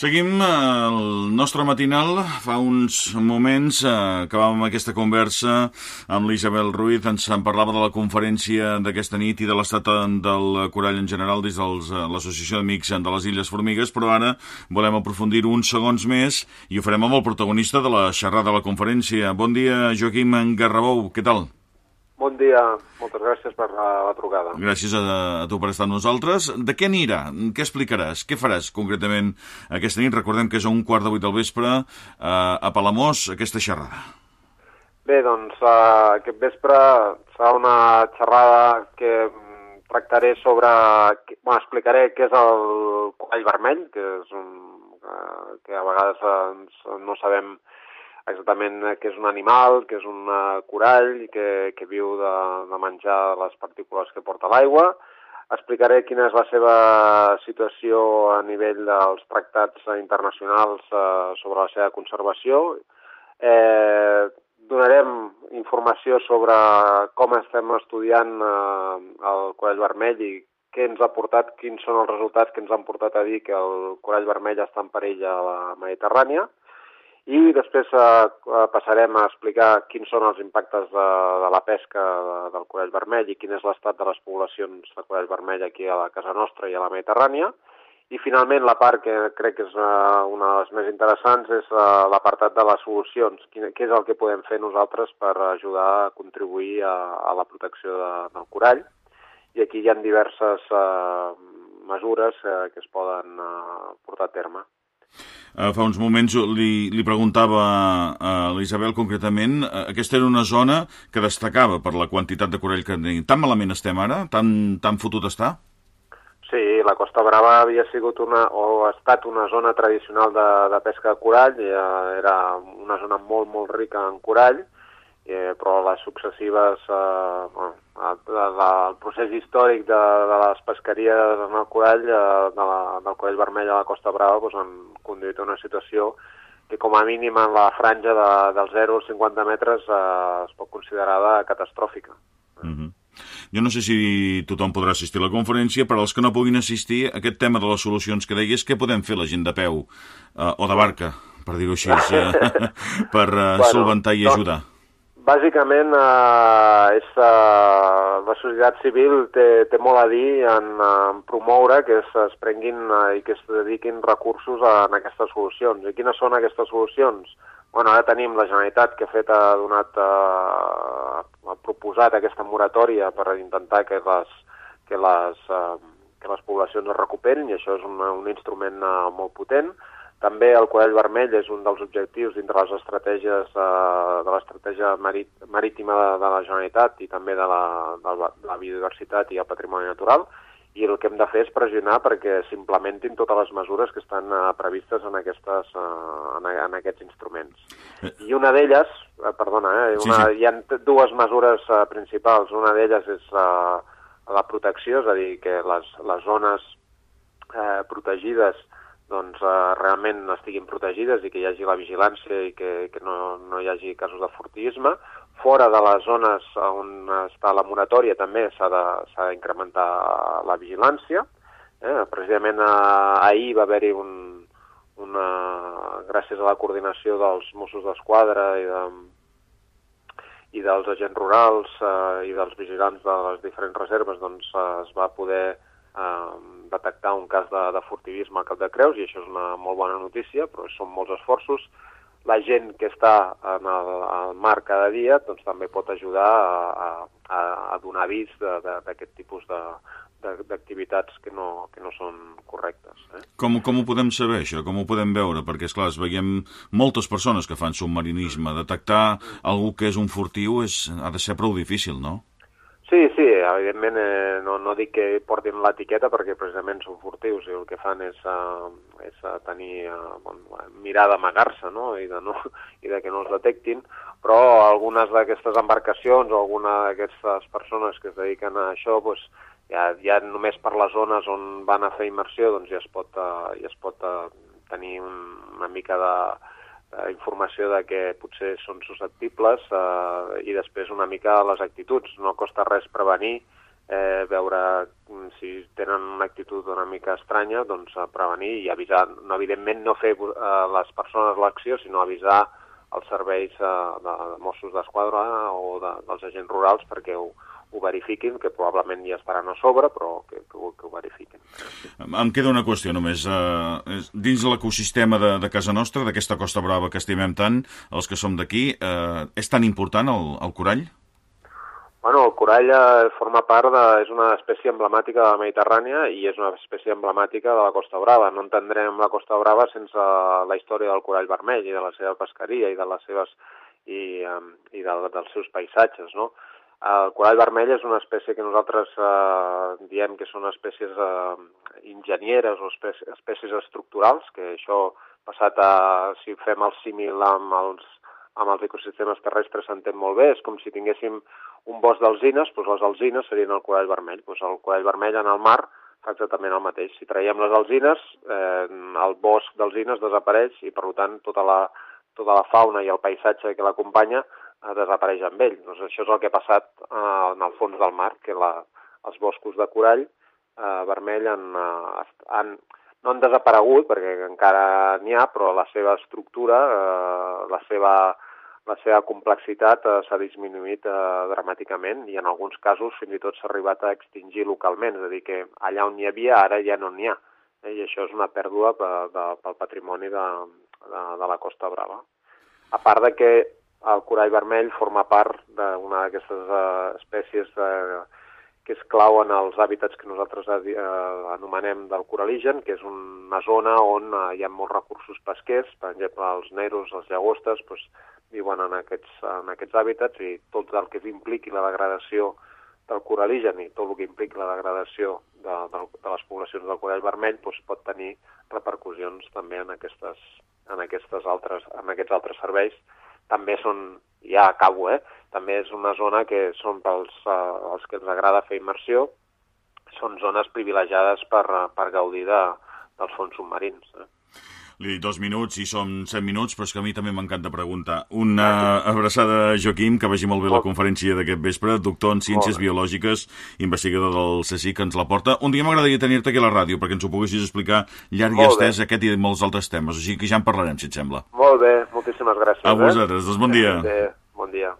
Seguim eh, el nostre matinal. Fa uns moments eh, acabàvem aquesta conversa amb l'Isabel Ruiz. Ens en parlava de la conferència d'aquesta nit i de l'estat del corall en general des de eh, l'Associació d'Amics de les Illes Formigues, però ara volem aprofundir uns segons més i ho farem amb el protagonista de la xerrada de la conferència. Bon dia, Joaquim Garrabou. Què tal? Bon dia, moltes gràcies per la, la trucada. Gràcies a, a tu per estar amb nosaltres. De què anirà? Què explicaràs? Què faràs concretament aquesta nit? Recordem que és a un quart de vuit del vespre eh, a Palamós, aquesta xerrada. Bé, doncs uh, aquest vespre serà una xerrada que tractaré sobre... Bueno, explicaré què és el corall vermell, que és un... Uh, que a vegades uh, no sabem exactament què és un animal, que és un corall que, que viu de, de menjar les partícules que porta l'aigua. Explicaré quina és la seva situació a nivell dels tractats internacionals eh, sobre la seva conservació. Eh, donarem informació sobre com estem estudiant eh, el corall vermell i què ens ha portat, quins són els resultats que ens han portat a dir que el corall vermell està en perill a la Mediterrània i després eh, passarem a explicar quins són els impactes de, de la pesca de, del corall vermell i quin és l'estat de les poblacions de corall vermell aquí a la casa nostra i a la Mediterrània. I finalment la part que crec que és uh, una de les més interessants és uh, l'apartat de les solucions. Quin, què és el que podem fer nosaltres per ajudar a contribuir a, a la protecció de, del corall. I aquí hi ha diverses uh, mesures uh, que es poden uh, portar a terme. Uh, fa uns moments li, li preguntava a l'Isabel concretament, uh, aquesta era una zona que destacava per la quantitat de corall que tenim. Tan malament estem ara? Tan, tan fotut està? Sí, la Costa Brava havia sigut una, o ha estat una zona tradicional de, de pesca de corall, uh, era una zona molt, molt rica en corall, eh, però les successives, eh, bueno, el, el procés històric de, de les pesqueries en el corall, eh, de la, del corall vermell a la Costa Brava, doncs, han conduït a una situació que com a mínim en la franja de, del 0 als 50 metres eh, es pot considerar catastròfica. Mm -hmm. Jo no sé si tothom podrà assistir a la conferència, però els que no puguin assistir, aquest tema de les solucions que deies, què podem fer la gent de peu eh, o de barca, per dir-ho així, eh, per eh, bueno, solventar i ajudar? Doncs, Bàsicament, eh, és, eh, la societat civil té, té molt a dir en, en promoure que es, es prenguin eh, i que es dediquin recursos a, en aquestes solucions. I quines són aquestes solucions? Bueno, ara tenim la Generalitat que ha fet, ha donat, eh, ha proposat aquesta moratòria per intentar que les, que les, eh, que les poblacions es recuperin i això és un, un instrument eh, molt potent. També el corall vermell és un dels objectius dintre les estratègies eh, de l'estratègia marit, marítima de, de la Generalitat i també de la, de, la, de la biodiversitat i el patrimoni natural i el que hem de fer és pressionar perquè s'implementin totes les mesures que estan uh, previstes en, aquestes, uh, en, en aquests instruments. Eh. I una d'elles, uh, perdona, eh, una, sí, sí. hi ha dues mesures uh, principals. Una d'elles és uh, la protecció, és a dir, que les, les zones uh, protegides doncs, eh, realment estiguin protegides i que hi hagi la vigilància i que, que no, no hi hagi casos de furtivisme. Fora de les zones on està la moratòria també s'ha d'incrementar la vigilància. Eh? Precisament eh, ahir va haver-hi un, una, gràcies a la coordinació dels Mossos d'Esquadra i, de, i dels agents rurals eh, i dels vigilants de les diferents reserves, doncs eh, es va poder detectar un cas de, de furtivisme al Cap de Creus i això és una molt bona notícia, però són molts esforços. La gent que està en el, el mar cada dia doncs, també pot ajudar a, a, a donar avís d'aquest tipus de, d'activitats que, no, que no són correctes. Eh? Com, com ho podem saber, això? Com ho podem veure? Perquè, és clar, veiem moltes persones que fan submarinisme. Detectar algú que és un furtiu és, ha de ser prou difícil, no? Sí, sí, evidentment eh, no, no dic que portin l'etiqueta perquè precisament són furtius i el que fan és, uh, és uh, tenir, uh, bon, mirar d'amagar-se no? I, de no, i de que no els detectin, però algunes d'aquestes embarcacions o alguna d'aquestes persones que es dediquen a això doncs, ja, ja només per les zones on van a fer immersió doncs ja es pot, uh, ja es pot uh, tenir un, una mica de, eh, informació de que potser són susceptibles eh, i després una mica les actituds. No costa res prevenir eh, veure si tenen una actitud una mica estranya, doncs prevenir i avisar, no, evidentment no fer eh, les persones l'acció, sinó avisar els serveis eh, de, de Mossos d'Esquadra o de, dels agents rurals perquè ho, ho verifiquin, que probablement ja estaran a sobre, però que, que, ho, que ho verifiquin. Em queda una qüestió només. Uh, dins l'ecosistema de, de casa nostra, d'aquesta Costa Brava que estimem tant, els que som d'aquí, uh, és tan important el, el corall? Bueno, el corall eh, forma part de... és una espècie emblemàtica de la Mediterrània i és una espècie emblemàtica de la Costa Brava. No entendrem la Costa Brava sense la història del corall vermell i de la seva pesqueria i de les seves i, i de, dels seus paisatges, no? El corall vermell és una espècie que nosaltres eh, diem que són espècies eh, enginyeres o espècies, espècies estructurals, que això passat a, si fem el símil amb els, amb els ecosistemes terrestres s'entén molt bé, és com si tinguéssim un bosc d'alzines, doncs les alzines serien el corall vermell. Doncs el corall vermell en el mar fa exactament el mateix. Si traiem les alzines, eh, el bosc d'alzines desapareix i, per tant, tota la, tota la fauna i el paisatge que l'acompanya desapareix amb ell. Doncs això és el que ha passat eh, en el fons del mar, que la, els boscos de corall eh, vermell han, eh, han, no han desaparegut, perquè encara n'hi ha, però la seva estructura, eh, la, seva, la seva complexitat eh, s'ha disminuït eh, dramàticament i en alguns casos fins i tot s'ha arribat a extingir localment, és a dir, que allà on n'hi havia ara ja no n'hi ha. Eh, I això és una pèrdua pel patrimoni de, de, de la Costa Brava. A part de que el corall vermell forma part d'una d'aquestes uh, espècies uh, que és clau en els hàbitats que nosaltres uh, anomenem del coraligen, que és una zona on uh, hi ha molts recursos pesquers, per exemple, els neros, les llagostes, doncs, viuen en aquests, en aquests hàbitats i tot el que impliqui la degradació del coraligen i tot el que impliqui la degradació de, de, de les poblacions del corall vermell doncs, pot tenir repercussions també en, aquestes, en, aquestes altres, en aquests altres serveis també són, ja acabo, eh? també és una zona que són pels uh, els que ens agrada fer immersió, són zones privilegiades per, per gaudir de, dels fons submarins. Eh? Li dit dos minuts i som set minuts, però és que a mi també m'encanta preguntar. Una abraçada, Joaquim, que vagi molt bé la conferència d'aquest vespre, doctor en Ciències Biològiques, investigador del CSIC, que ens la porta. Un dia m'agradaria tenir-te aquí a la ràdio perquè ens ho poguessis explicar llarg i estès aquest i molts altres temes, o sigui que ja en parlarem, si et sembla. Molt bé, moltíssimes gràcies. A vosaltres, eh? doncs bon dia. Bé, bon dia.